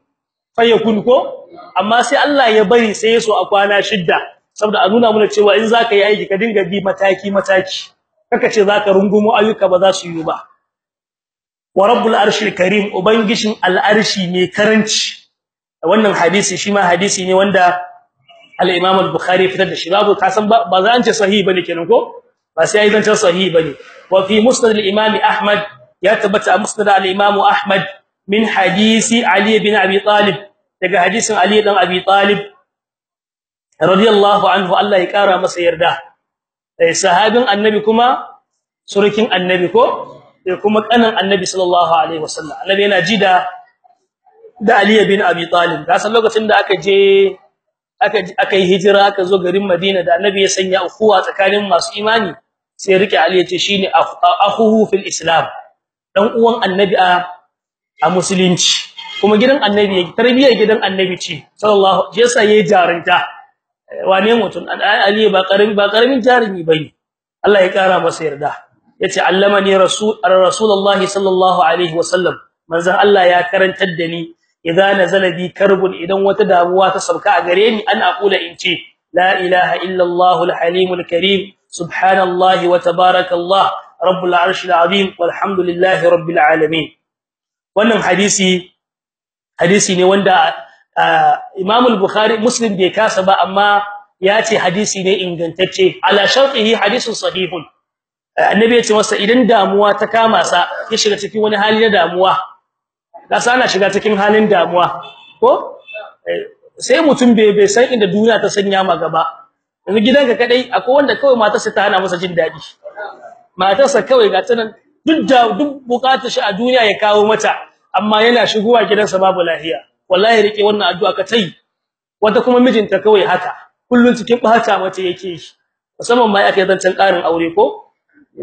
fayakun ko? Amma sai Allah ya bari sai ya so a kwana shidda saboda a nuna mana cewa in zaka yi aiki ka dinga bi mataki mataki. Kaka ce zaka rungumo ayyuka ba za su yi ba. Wa rabbul arshil karim ubangishin al'arshi ne karanci. Wannan hadisi shi ma hadisi ne wanda al-imam al-bukhari fitar da shi. Babu kasan ba za an ce sahihi ba ne kenan ko? Ba sai ai zancan sahihi ba ne. Wa fi musnad al-imam ahmad ya tabbata musnad al-imam ahmad. Min hadisi ali bin abi talib. Daga hadisin ali dan abi talib radiyallahu anhu Allah ya kara masa yarda. Eh sahabin annabi kuma surukin annabi ko? Eh kuma kanan annabi sallallahu alaihi wasallam. Annabi yana ji da da Ali bin Abi Talib. Kasan lokacin da aka je aka aka yi hijira aka zo garin Madina da annabi ya sanya ukhuwa tsakanin masu imani sai riƙe Ali ya ce shine akhuhu fil islam. Dan uwan annabi a a musulunci. Kuma gidan annabi tarbiyyar gidan annabi ce sallallahu alaihi wasallam yayi jarinta wane mutun ali ba ƙarami ba ƙaramin jarimi ba ne. Allah ya kara masa yarda. Yace allamani rasul rasulullahi sallallahu alaihi wasallam. Manzon Allah ya karantar da ni idza nazala bi karbun idan wata damuwa ta sauka a gare ni an aqula in ce la ilaha illa allah alhalim alkarim subhanallahi wa tabarakallah rabbul arshil azim walhamdulillahi rabbil alamin wannan hadisi hadisi ne wanda Imam al-Bukhari Muslim bai kasa ba amma ya ce hadisi ne ingantacce. Ala shartihi hadisun sahihun. Annabi ya ce masa idan damuwa ta kama sa ya shiga cikin wani hali na damuwa. Kasa ana shiga cikin halin damuwa ko? Sai mutum bai bai san inda duniya ta sanya ma gaba. Yanzu gidanka kadai akwai wanda kawai matarsa ta hana masa jin daɗi matarsa kawai ga tanan duk da duk buƙatar shi a duniya ya kawo mata. Amma yana shigowa gidansa babu lafiya. Wallahi riƙe wannan addu'a ka tai. Wata kuma mijinta kawai haka kullun cikin bata mace yake shi musamman ma yake zancan karin aure ko?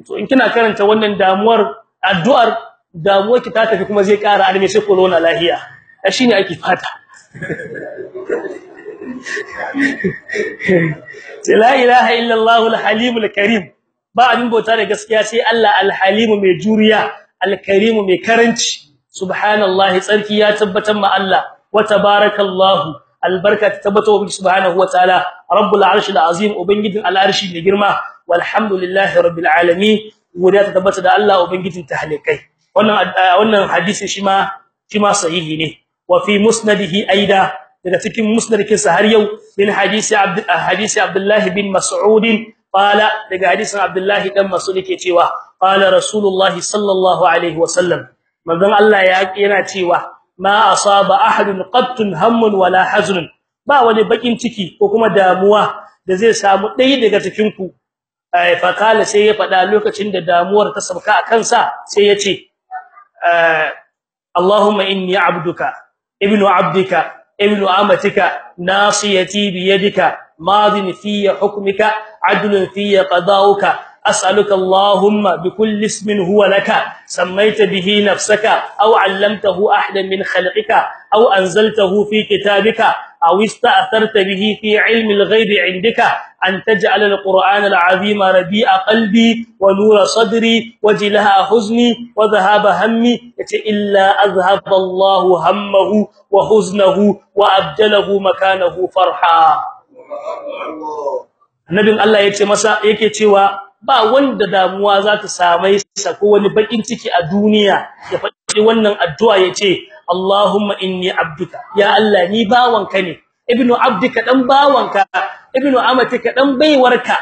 To in kina karanta wannan damuwar addu'ar damuwar ki ta tafi kuma zai kara alme sai corona lahiya shine ake fata. La ilaha illa allah alhalim alkarim ba abin bauta da gaskiya sai Allah alhalim mai juriya alkarim mai karanci. Subhanallahi tsarki ya tabbatar ma Allah. Wa tabarakallahu albarka tabbata wa subhanahu wa ta'ala. Rabbul arshil azim ubangijin al'arshi ne girma. Walhamdulillahi rabbil alamin godiya ta tabbata da Allah ubangijin tahlikai wannan wannan hadisi shi ma shi ma sahihi ne. Wa fi musnadihi aida daga cikin musnadin sa har yau bin hadisi abd hadisi abdullah bin mas'ud qala daga hadisin abdullah dan mas'ud yake cewa qala rasulullahi sallallahu alaihi wasallam manzon Allah ya yana cewa ma asaba ahadun qattun hammun wala hazn ba wani bakin ciki ko kuma damuwa da zai samu dai daga cikin ku fa kala sai ya fada lokacin da damuwar ta sabka a kansa sai ya ce Allahumma inni abduka ibnu abdika ibnu amatika bi yadika madin fi hukmika adlun fi qada'uka أسألك اللهم بكل اسم هو لك سميت به نفسك أو علمته أحدا من خلقك أو أنزلته في كتابك أو استأثرت به في علم الغيب عندك أن تجعل القرآن العظيم ربيع قلبي ونور صدري وجلها حزني وذهاب همي إلا أذهب الله همه وحزنه وأبدله مكانه فرحا النبي الله يتي مسا yake cewa ba wanda damuwa za ta same sa ko wani bakin ciki a duniya ya faɗi wannan addu'a ya ce Allahumma inni abduka. Ya Allah ni bawanka ne. Ibnu abdika dan bawanka ibnu amatika dan baiwarka.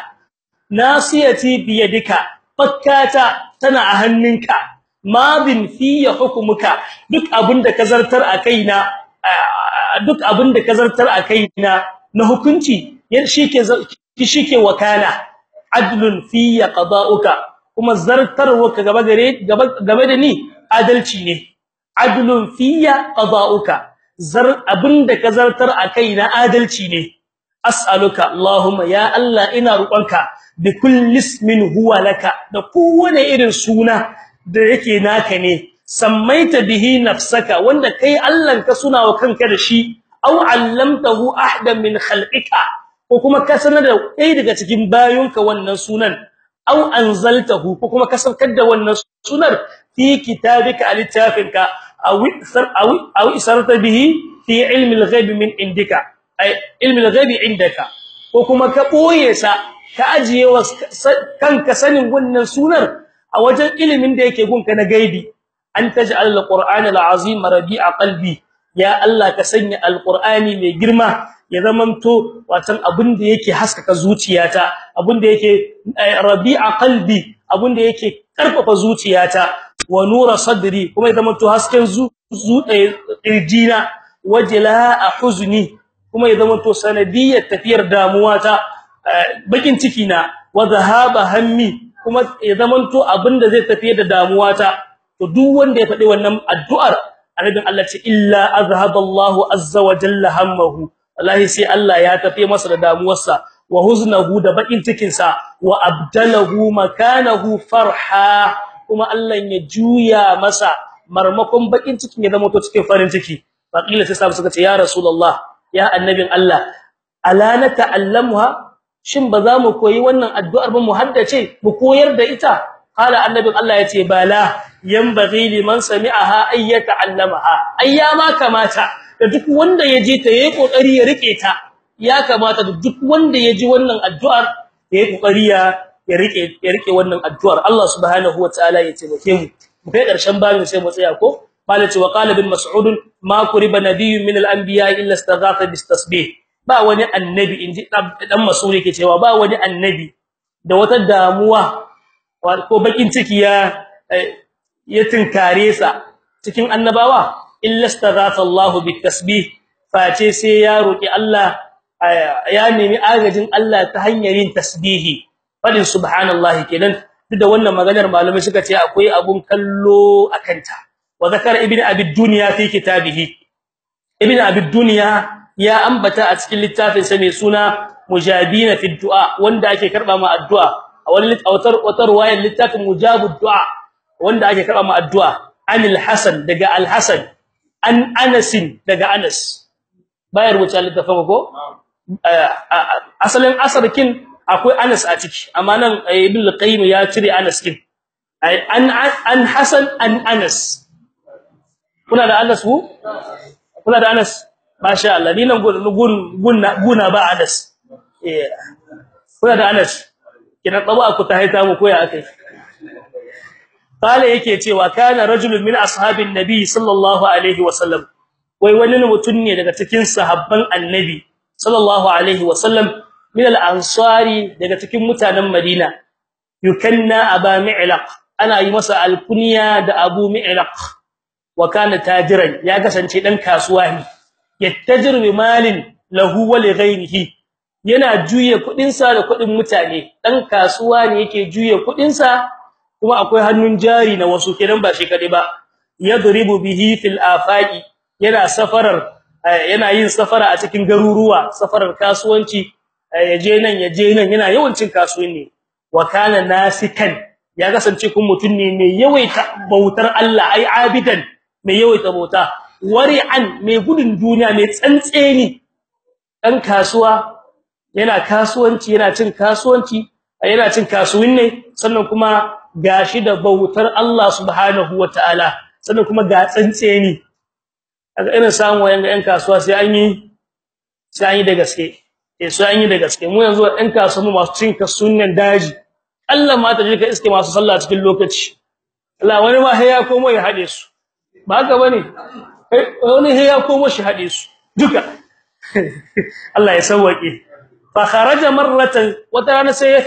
Nasiyati biyadika fakkata tana a hannunka. Madin fiya hukumuka duk abin da ka zartar a kaina duk abin da ka zartar a kaina na hukunci shike shike wakala adlun fiya qada'uka. Kuma zartarwaka gaba gare gaba da ni adalci ne. Adlun fiya qada'uka. Zar abin da ka zartar a kaina adalci ne. As'aluka allahumma ya allah ina roƙonka bi kulli ismin huwa laka da kowane irin suna da yake naka ne. Sammaita bihi nafsaka wanda kai allah ka suna wa kanka da shi aw allamtahu ahdan min khalqika. Ko kuma ka sanar da ɗaya daga cikin bayonka wannan sunan aw anzaltahu ko kuma ka saukar da wannan sunar fi kitabika alittafinka aw isar aw isarta bihi fi ilmi al-ghaib min indika ay ilmi al-ghaib indaka ko kuma ka ɓoye sa ka ajiye kanka sanin wannan sunar a wajen ilimin da yake gunka na gaibi. An taj'al al-qur'ana rabi'a qalbi. Ya Allah ka sanya al-qur'ani mai girma ya zamanto watan abin da yake haskaka zuciyata abin da yake rabi'a qalbi abin da yake ƙarfafa zuciyata wa nura sadri kuma ya zamanto hasken irjina wajla'a huzni kuma ya zamanto sanadiyar tafiyar damuwata bakin ciki na wa dhahaba hammi kuma ya zamanto abin da zai tafiyar da damuwata. To duk wanda ya faɗi wannan addu'ar annabin Allah ce illa azhaballahu azza wa jalla hammahu. Wallahi sai Allah ya tafi masa da damuwarsa wa huznahu da bakin cikin sa wa abdalahu makanahu farha kuma Allah ya juya masa marmakon bakin cikin ya zama to cikin farin ciki. Faqila sai sabu suka ce ya rasulullah ya annabin Allah ala na ta'allamuha? Shin ba za mu koyi wannan addu'ar ba mu haddace mu koyar da ita? Qala annabin Allah ya ce bala yanbaghi liman sami'aha ay yata'allamaha. Ayyama kamata. Da duk wanda yaji ta yayi ƙoƙari ya riƙe ta ya kamata duk wanda yaji wannan addu'ar yayi ƙoƙari ya ya riƙe ya riƙe wannan addu'ar. Allah subhanahu wataala ya taimake mu. Mu kai ƙarshen babin sai mu tsaya ko? Malaci wa qala bin mas'ud ma kuriba nabiyyun min al-anbiya illa istaghatha bis tasbih ba wani annabi inji dan mas'ud yake cewa ba wani annabi da wata damuwa ko bakin ciki ya ya tinkare sa cikin annabawa. Illa istaghatha Allahu bit tasbih face sai ya roki Allah ya nemi agajin Allah ta hanyar yin tasbihi. Fadin subhanallahi kenan duk da wannan maganar malamai suka ce akwai abun kallo akanta wa zakara ibn abi dunya fi kitabihi. Ibn abi dunya ya ambata a cikin littafin sa mai suna mujabina fi du'a wanda ake karɓa ma addu'a. A wani autar autar wayar littafin mujabud du'a wanda ake karɓa ma addu'a. Anil hasan daga al hasan. An anas daga anas. Bayar wuce littafin ko? Asalin asarkin akwai anas a ciki amma nan ibn al-qayyim ya cire anas kin. An an hasan an anas. Kuna da anas ku? Kuna da anas? Masha Allah ni nan gun gun guna ba anas. Eh kuna da anas? Kina tsaba ku ta haita mu koya akai. Kale yake cewa kana rajulun min ashabin nabi sallallahu alaihi wasallam. Wai wani mutum ne daga cikin sahabban annabi sallallahu alaihi wasallam min al-ansari daga cikin mutanen Madina. Yukanna aba mi'laq. Ana yi masa alkunya da abu mi'laq. Wa kana tajiran. Ya kasance dan kasuwa ne. Yattajir bi malin lahu wa li ghayrihi. Yana juye kuɗin sa da kuɗin mutane. Dan kasuwa ne yake juye kuɗin sa kuma akwai hannun jari na wasu kidan ba shi kadai ba. Yadribu bihi fil afaqi yana safarar yana yin safara a cikin garuruwa safarar kasuwanci ya je nan ya je nan yana yawancin kasuwanci wa kana nasikan ya kasance kun mutun ne mai yawaita bautar Allah ai abidan mai yawaita bauta. Wari'an mai gudun duniya mai tsantseni. Dan kasuwa yana kasuwanci yana cin kasuwanci yana cin kasuwin ne sannan kuma gashi da bautar Allah subhanahu wataala sannan kuma ga tsantseni. Kaga irin samu yanga yan kasuwa sai an yi sai an yi da gaske. Eh sai an yi da gaske. Mu yanzu ɗan kasuwa masu cin kasuwan daji Allah ma ta je ka iske masu sallah cikin lokaci. Allah wani ma ya komo ya hade su. Ba haka ba ne wani sai ya komo shi hade su. Duka. Allah ya sauke fa kharaja marratan wata rana sai ya